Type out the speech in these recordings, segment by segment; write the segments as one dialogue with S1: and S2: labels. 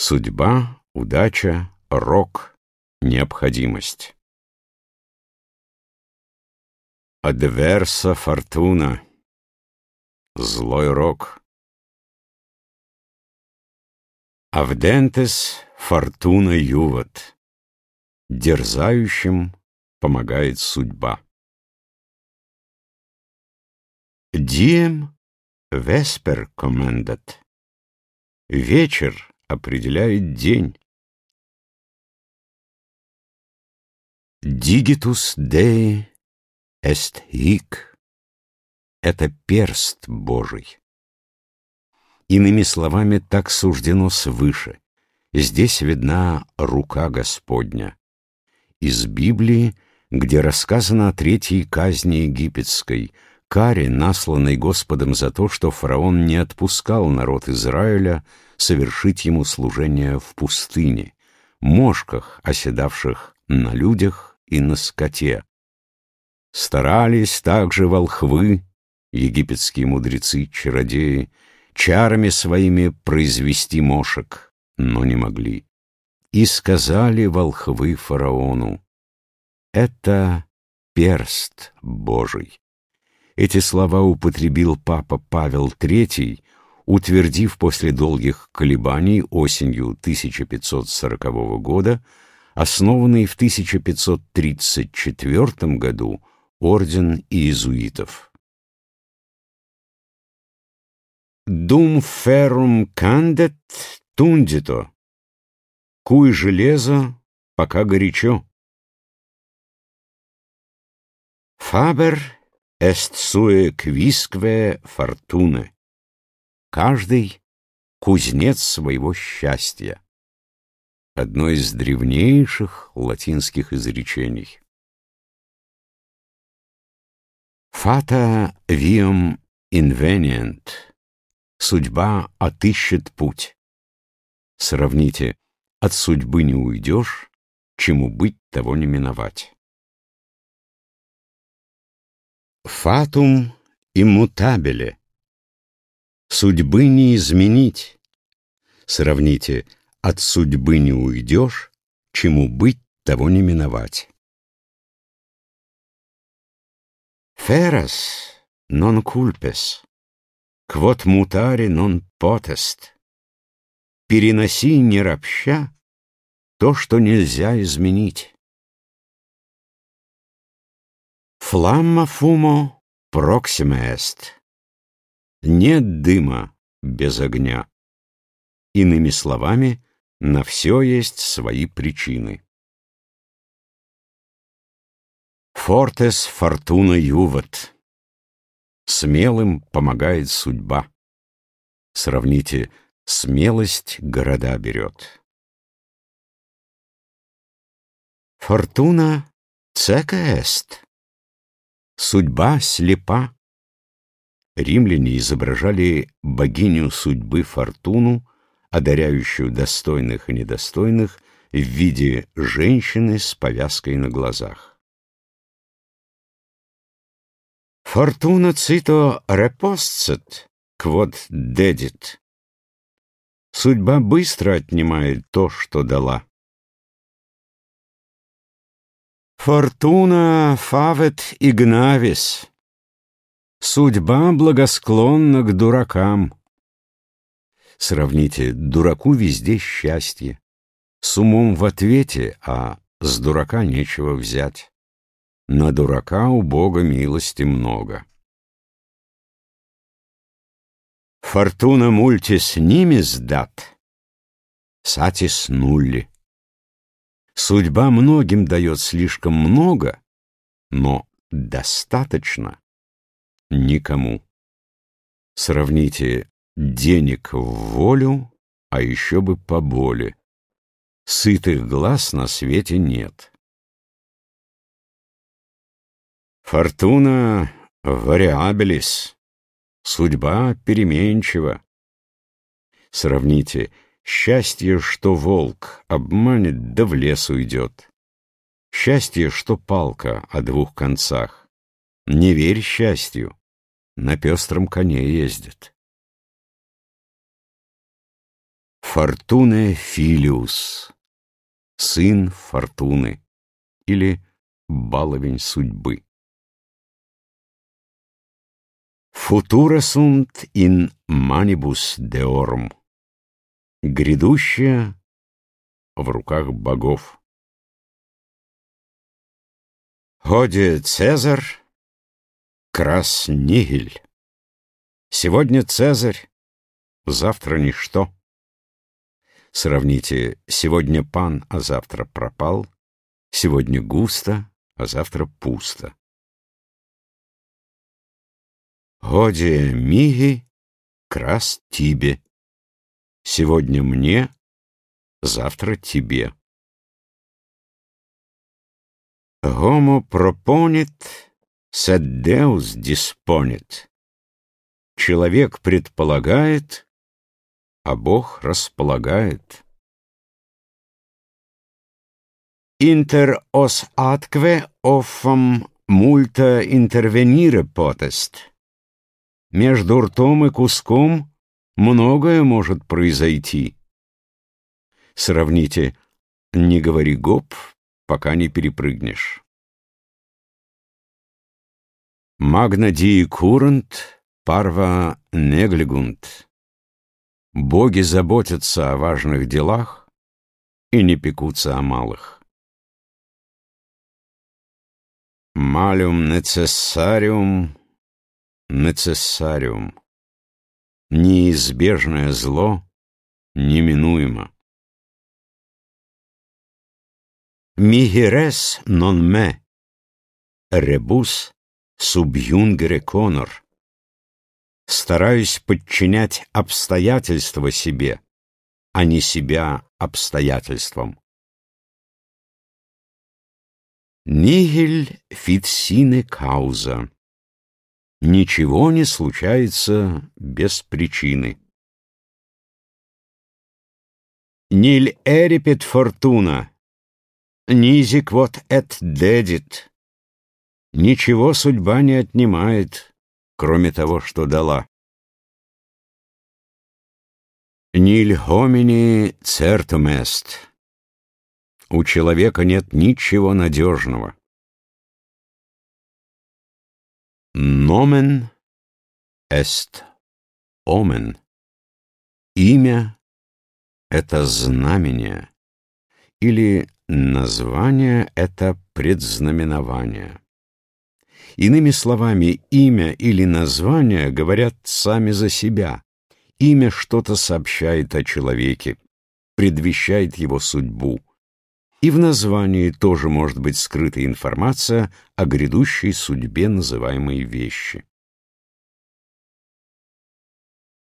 S1: Судьба, удача, рок, необходимость. Адверса фортуна. Злой рок. Авдентес фортуна юват. Дерзающим помогает судьба. Дием веспер комендат. Вечер определяет день. Digitus Dei est hic — это перст Божий. Иными словами, так суждено свыше. Здесь видна рука Господня. Из Библии, где рассказано о третьей казни египетской, каре, насланной Господом за то, что фараон не отпускал народ Израиля совершить ему служение в пустыне, мошках, оседавших на людях и на скоте. Старались также волхвы, египетские мудрецы-чародеи, чарами своими произвести мошек, но не могли. И сказали волхвы фараону, «Это перст Божий». Эти слова употребил папа Павел III, утвердив после долгих колебаний осенью 1540 года основанный в 1534 году орден иезуитов. «Дум феррум кандет тундито» «Куй железо, пока горячо». «Фабер эст суе квискве фортуне» Каждый — кузнец своего счастья. Одно из древнейших латинских изречений. Фата viam invenient. Судьба отыщет путь. Сравните, от судьбы не уйдешь, чему быть, того не миновать. Фатум иммутабеле. Судьбы не изменить. Сравните, от судьбы не уйдешь, чему быть, того не миновать. Ферас нон кульпес, квот мутари нон потест. Переноси, не ропща, то, что нельзя изменить. Фламма фумо проксима эст. Нет дыма без огня. Иными словами, на все есть свои причины. Фортес фортуна юват. Смелым помогает судьба. Сравните, смелость города берет. Фортуна цека эст. Судьба слепа. Римляне изображали богиню судьбы Фортуну, одаряющую достойных и недостойных, в виде женщины с повязкой на глазах. Фортуна цито репостцет, квот дедит. Судьба быстро отнимает то, что дала. Фортуна фавет игнавис. Судьба благосклонна к дуракам. Сравните, дураку везде счастье. С умом в ответе, а с дурака нечего взять. На дурака у Бога милости много. Фортуна мультис нимис дат, сатис нулли. Судьба многим дает слишком много, но достаточно никому. Сравните денег в волю, а еще бы по боли. Сытых глаз на свете нет. Фортуна вариабелис. Судьба переменчива. Сравните счастье, что волк обманет, да в лес уйдет. Счастье, что палка о двух концах. Не верь счастью, на пестром коне ездит. Фортуне Филиус, сын Фортуны или баловень судьбы. Футура сунт ин манибус деорум. Грядущее в руках богов. Ходи Цезарь, крас нигель. Сегодня Цезарь, завтра ничто. Сравните «сегодня пан, а завтра пропал», «сегодня густо, а завтра пусто». Годи миги, крас тебе. Сегодня мне, завтра тебе. Homo proponit, sed Deus disponit. Человек предполагает, а Бог располагает. Inter os atque offam multa intervenire potest. Между ртом и куском многое может произойти. Сравните «не говори гоп, пока не перепрыгнешь». Магна дии курант, парва неглигунт. Боги заботятся о важных делах и не пекутся о малых. Малюм necessarium necessarium. Неизбежное зло неминуемо. Мигерес non me, rebus subjungere conor стараюсь подчинять обстоятельства себе, а не себя обстоятельствам. Нигель фитсине кауза. Ничего не случается без причины. Ниль эрипет фортуна, низик вот эт дедит. Ничего судьба не отнимает, кроме того, что дала. Ниль хомини цертум эст. У человека нет ничего надежного. Номен эст омен. Имя — это знамение, или название — это предзнаменование. Иными словами, имя или название говорят сами за себя. Имя что-то сообщает о человеке, предвещает его судьбу. И в названии тоже может быть скрыта информация о грядущей судьбе называемой вещи.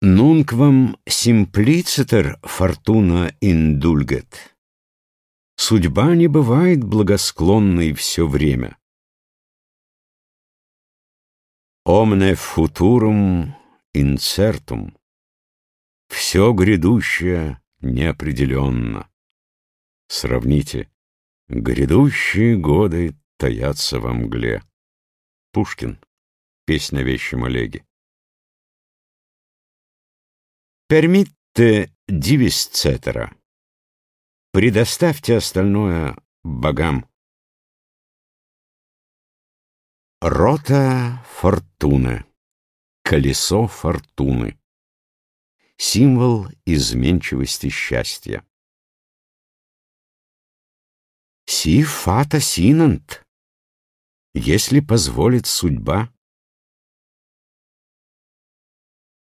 S1: Нунквам simplicitor fortuna indulget. Судьба не бывает благосклонной все время. Omne futurum incertum. Все грядущее неопределенно. Сравните. Грядущие годы таятся во мгле. Пушкин. Песня о вещем Олеге. Пермитте дивисцетера. Предоставьте остальное богам. Рота фортуны. Колесо фортуны. Символ изменчивости счастья. Си фата синант. Если позволит судьба.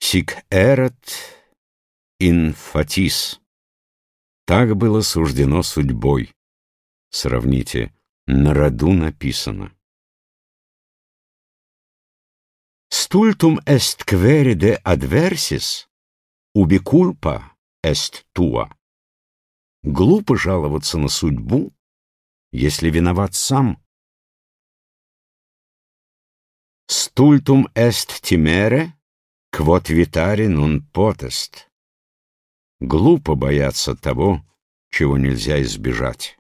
S1: Сик эрот инфатис. Так было суждено судьбой. Сравните, на роду написано. Stultum est queride adversis, ubi culpa est. Глупо жаловаться на судьбу, если виноват сам. Stultum est timere, quod vitari non potest. Глупо бояться того, чего нельзя избежать.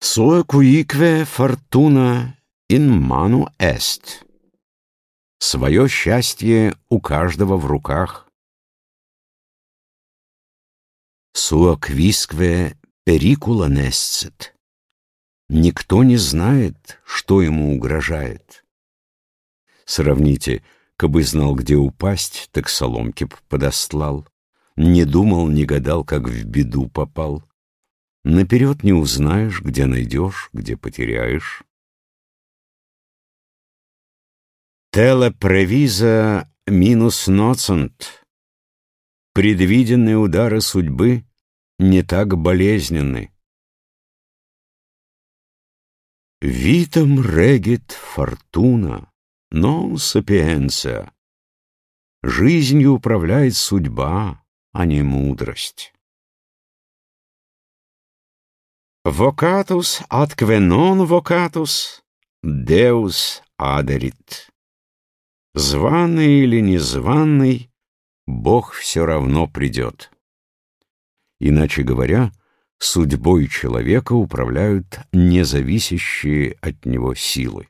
S1: Sua cuique fortuna in manu est. Свое счастье у каждого в руках. Суаквискве перикула несцит. Никто не знает, что ему угрожает. Сравните, кабы знал, где упасть, так соломки б подослал. Не думал, не гадал, как в беду попал. Наперед не узнаешь, где найдешь, где потеряешь. Теле превиза минус ноцент. Предвиденные удары судьбы не так болезненны. Витам регит фортуна, но сапиенция. Жизнью управляет судьба, а не мудрость. Вокатус atque non vocatus, Deus aderit. Званый или незваный, Бог все равно придет. Иначе говоря, судьбой человека управляют независящие от него силы.